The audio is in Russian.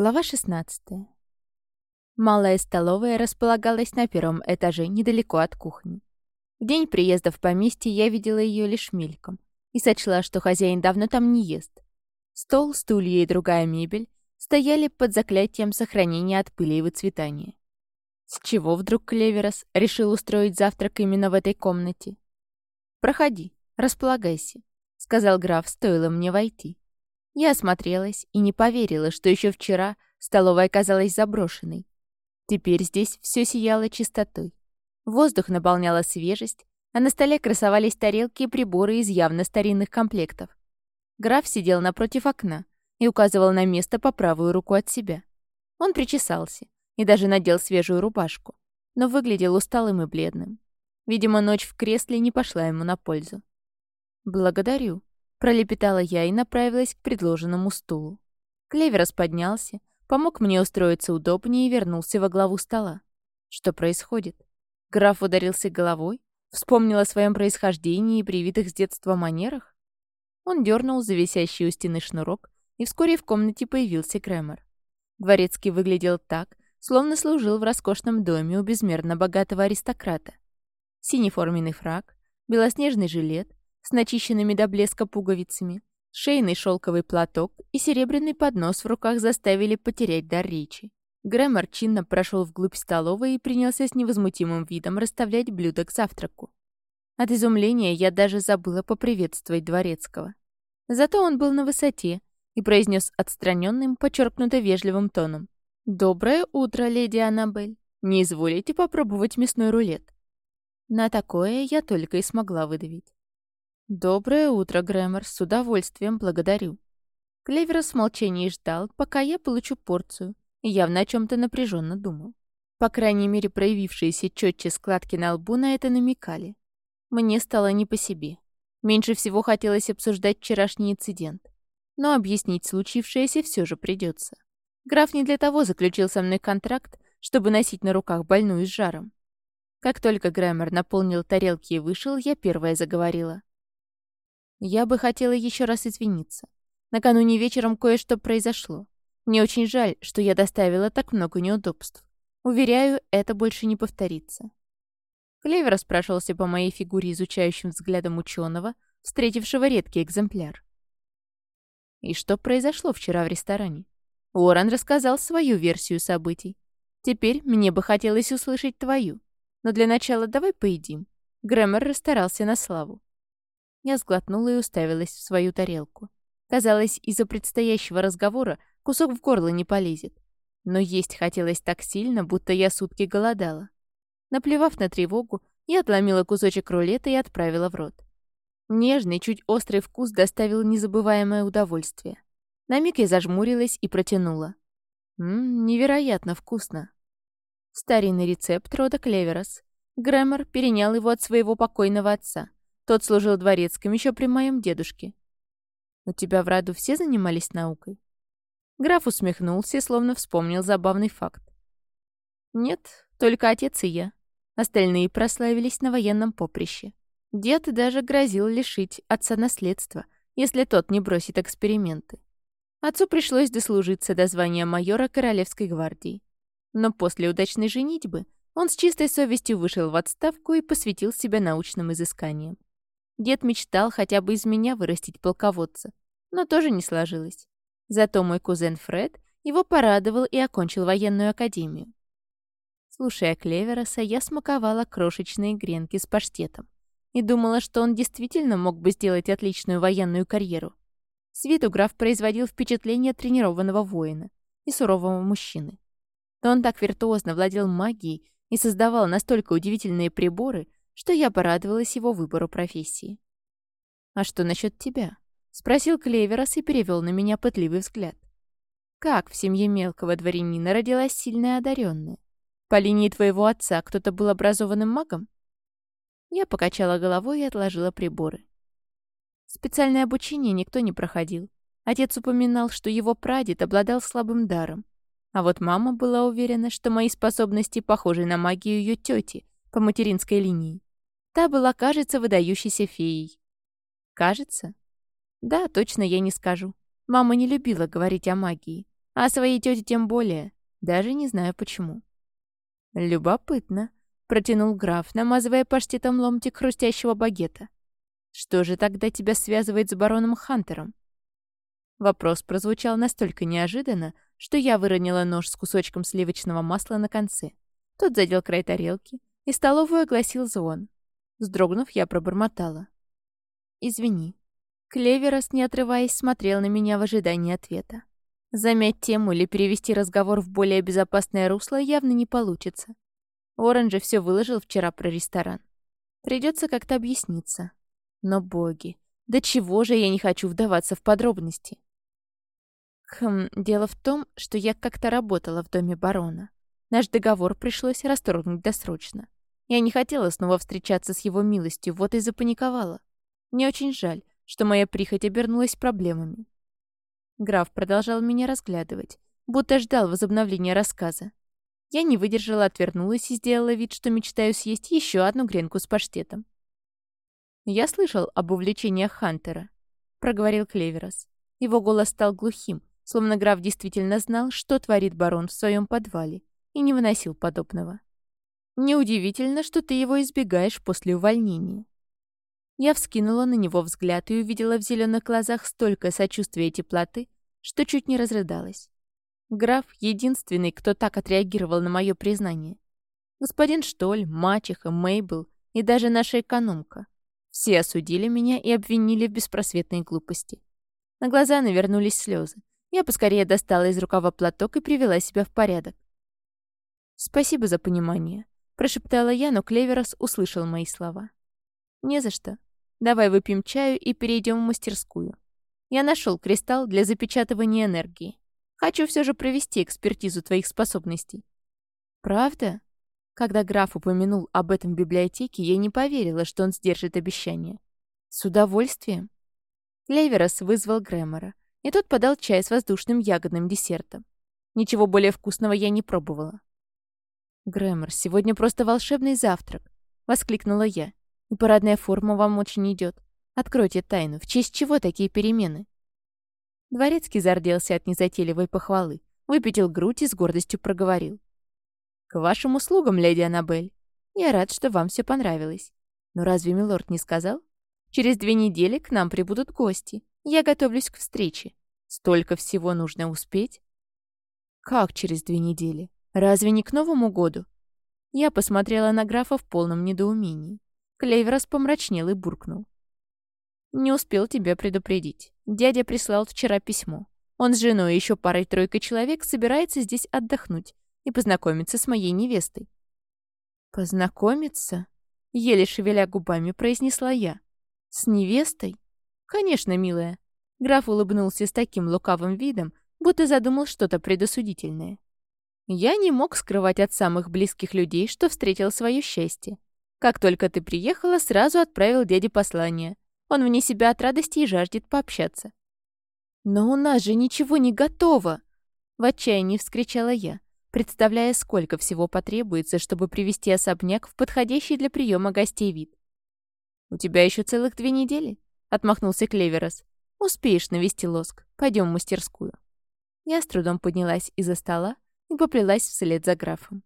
Глава 16. Малая столовая располагалась на первом этаже, недалеко от кухни. В день приезда в поместье я видела ее лишь мельком и сочла, что хозяин давно там не ест. Стол, стулья и другая мебель стояли под заклятием сохранения от пыли и выцветания. С чего вдруг Клеверос решил устроить завтрак именно в этой комнате? «Проходи, располагайся», — сказал граф, стоило мне войти. Я осмотрелась и не поверила, что еще вчера столовая казалась заброшенной. Теперь здесь все сияло чистотой. Воздух наполняла свежесть, а на столе красовались тарелки и приборы из явно старинных комплектов. Граф сидел напротив окна и указывал на место по правую руку от себя. Он причесался и даже надел свежую рубашку, но выглядел усталым и бледным. Видимо, ночь в кресле не пошла ему на пользу. «Благодарю», Пролепетала я и направилась к предложенному стулу. Клеверос поднялся, помог мне устроиться удобнее и вернулся во главу стола. Что происходит? Граф ударился головой? Вспомнил о своем происхождении и привитых с детства манерах? Он дернул за висящий у стены шнурок, и вскоре в комнате появился Кремер. Дворецкий выглядел так, словно служил в роскошном доме у безмерно богатого аристократа. Синий форменный фраг, белоснежный жилет, с начищенными до блеска пуговицами, шейный шелковый платок и серебряный поднос в руках заставили потерять дар речи. Грэмор чинно прошел вглубь столовой и принялся с невозмутимым видом расставлять блюда к завтраку. От изумления я даже забыла поприветствовать Дворецкого. Зато он был на высоте и произнес отстраненным, подчеркнуто вежливым тоном. «Доброе утро, леди Аннабель. Не изволите попробовать мясной рулет?» На такое я только и смогла выдавить. «Доброе утро, Грэмор. С удовольствием благодарю». Клеверос в молчании ждал, пока я получу порцию, и явно о чем-то напряженно думал. По крайней мере, проявившиеся четче складки на лбу на это намекали. Мне стало не по себе. Меньше всего хотелось обсуждать вчерашний инцидент. Но объяснить случившееся все же придется. Граф не для того заключил со мной контракт, чтобы носить на руках больную с жаром. Как только Грэмор наполнил тарелки и вышел, я первая заговорила. Я бы хотела еще раз извиниться. Накануне вечером кое-что произошло. Мне очень жаль, что я доставила так много неудобств. Уверяю, это больше не повторится. Клевер спрашивался по моей фигуре изучающим взглядом ученого, встретившего редкий экземпляр. И что произошло вчера в ресторане? Уоррен рассказал свою версию событий. Теперь мне бы хотелось услышать твою. Но для начала давай поедим. Грэмер расстарался на славу. Я сглотнула и уставилась в свою тарелку. Казалось, из-за предстоящего разговора кусок в горло не полезет. Но есть хотелось так сильно, будто я сутки голодала. Наплевав на тревогу, я отломила кусочек рулета и отправила в рот. Нежный, чуть острый вкус доставил незабываемое удовольствие. На миг я зажмурилась и протянула. Ммм, невероятно вкусно. Старинный рецепт рода Клеверос. Грэмор перенял его от своего покойного отца. Тот служил дворецким еще при моем дедушке. У тебя в роду все занимались наукой? Граф усмехнулся, словно вспомнил забавный факт. Нет, только отец и я. Остальные прославились на военном поприще. Дед даже грозил лишить отца наследства, если тот не бросит эксперименты. Отцу пришлось дослужиться до звания майора Королевской гвардии. Но после удачной женитьбы он с чистой совестью вышел в отставку и посвятил себя научным изысканиям. Дед мечтал хотя бы из меня вырастить полководца, но тоже не сложилось. Зато мой кузен Фред его порадовал и окончил военную академию. Слушая Клевероса, я смаковала крошечные гренки с паштетом и думала, что он действительно мог бы сделать отличную военную карьеру. С виду граф производил впечатление тренированного воина и сурового мужчины. Но он так виртуозно владел магией и создавал настолько удивительные приборы, что я порадовалась его выбору профессии. «А что насчет тебя?» — спросил Клеверос и перевел на меня пытливый взгляд. «Как в семье мелкого дворянина родилась сильная одаренная? По линии твоего отца кто-то был образованным магом?» Я покачала головой и отложила приборы. Специальное обучение никто не проходил. Отец упоминал, что его прадед обладал слабым даром. А вот мама была уверена, что мои способности похожи на магию ее тети по материнской линии. Та была, кажется, выдающейся феей. Кажется? Да, точно я не скажу. Мама не любила говорить о магии. А своей тете тем более. Даже не знаю почему. Любопытно, протянул граф, намазывая паштетом ломтик хрустящего багета. Что же тогда тебя связывает с бароном Хантером? Вопрос прозвучал настолько неожиданно, что я выронила нож с кусочком сливочного масла на конце. Тот задел край тарелки, и столовую огласил звон. Вздрогнув, я пробормотала. «Извини». Клеверос, не отрываясь, смотрел на меня в ожидании ответа. Замять тему или перевести разговор в более безопасное русло явно не получится. Орен же все выложил вчера про ресторан. Придется как-то объясниться. Но боги, до чего же я не хочу вдаваться в подробности? Хм, дело в том, что я как-то работала в доме барона. Наш договор пришлось расторгнуть досрочно. Я не хотела снова встречаться с его милостью, вот и запаниковала. Мне очень жаль, что моя прихоть обернулась проблемами. Граф продолжал меня разглядывать, будто ждал возобновления рассказа. Я не выдержала, отвернулась и сделала вид, что мечтаю съесть еще одну гренку с паштетом. «Я слышал об увлечениях Хантера», — проговорил Клеверос. Его голос стал глухим, Словно граф действительно знал, что творит барон в своем подвале, и не выносил подобного. Неудивительно, что ты его избегаешь после увольнения. Я вскинула на него взгляд и увидела в зеленых глазах столько сочувствия и теплоты, что чуть не разрыдалась. Граф — единственный, кто так отреагировал на мое признание. Господин Штоль, мачеха, Мейбл и даже наша экономка. Все осудили меня и обвинили в беспросветной глупости. На глаза навернулись слезы. Я поскорее достала из рукава платок и привела себя в порядок. «Спасибо за понимание», — прошептала я, но Клеверос услышал мои слова. «Не за что. Давай выпьем чаю и перейдем в мастерскую. Я нашел кристалл для запечатывания энергии. Хочу все же провести экспертизу твоих способностей». «Правда?» Когда граф упомянул об этом в библиотеке, я не поверила, что он сдержит обещание. «С удовольствием». Клеверос вызвал Грэмора и тот подал чай с воздушным ягодным десертом. Ничего более вкусного я не пробовала. «Грэмор, сегодня просто волшебный завтрак!» — воскликнула я. «И парадная форма вам очень идет. Откройте тайну, в честь чего такие перемены?» Дворецкий зарделся от незатейливой похвалы, выпятил грудь и с гордостью проговорил. «К вашим услугам, леди Аннабель. Я рад, что вам все понравилось. Но разве милорд не сказал? Через две недели к нам прибудут гости, я готовлюсь к встрече. Столько всего нужно успеть. Как через две недели? Разве не к Новому году? Я посмотрела на графа в полном недоумении. Клейверос помрачнел и буркнул. «Не успел тебя предупредить. Дядя прислал вчера письмо. Он с женой и еще парой-тройкой человек собирается здесь отдохнуть и познакомиться с моей невестой». «Познакомиться?» — еле шевеля губами произнесла я. «С невестой?» «Конечно, милая». Граф улыбнулся с таким лукавым видом, будто задумал что-то предосудительное. Я не мог скрывать от самых близких людей, что встретил свое счастье. Как только ты приехала, сразу отправил дяде послание. Он вне себя от радости и жаждет пообщаться. «Но у нас же ничего не готово!» В отчаянии вскричала я, представляя, сколько всего потребуется, чтобы привести особняк в подходящий для приема гостей вид. «У тебя еще целых две недели. — отмахнулся Клеверос. «Успеешь навести лоск. Пойдем в мастерскую». Я с трудом поднялась из-за стола и поплелась вслед за графом.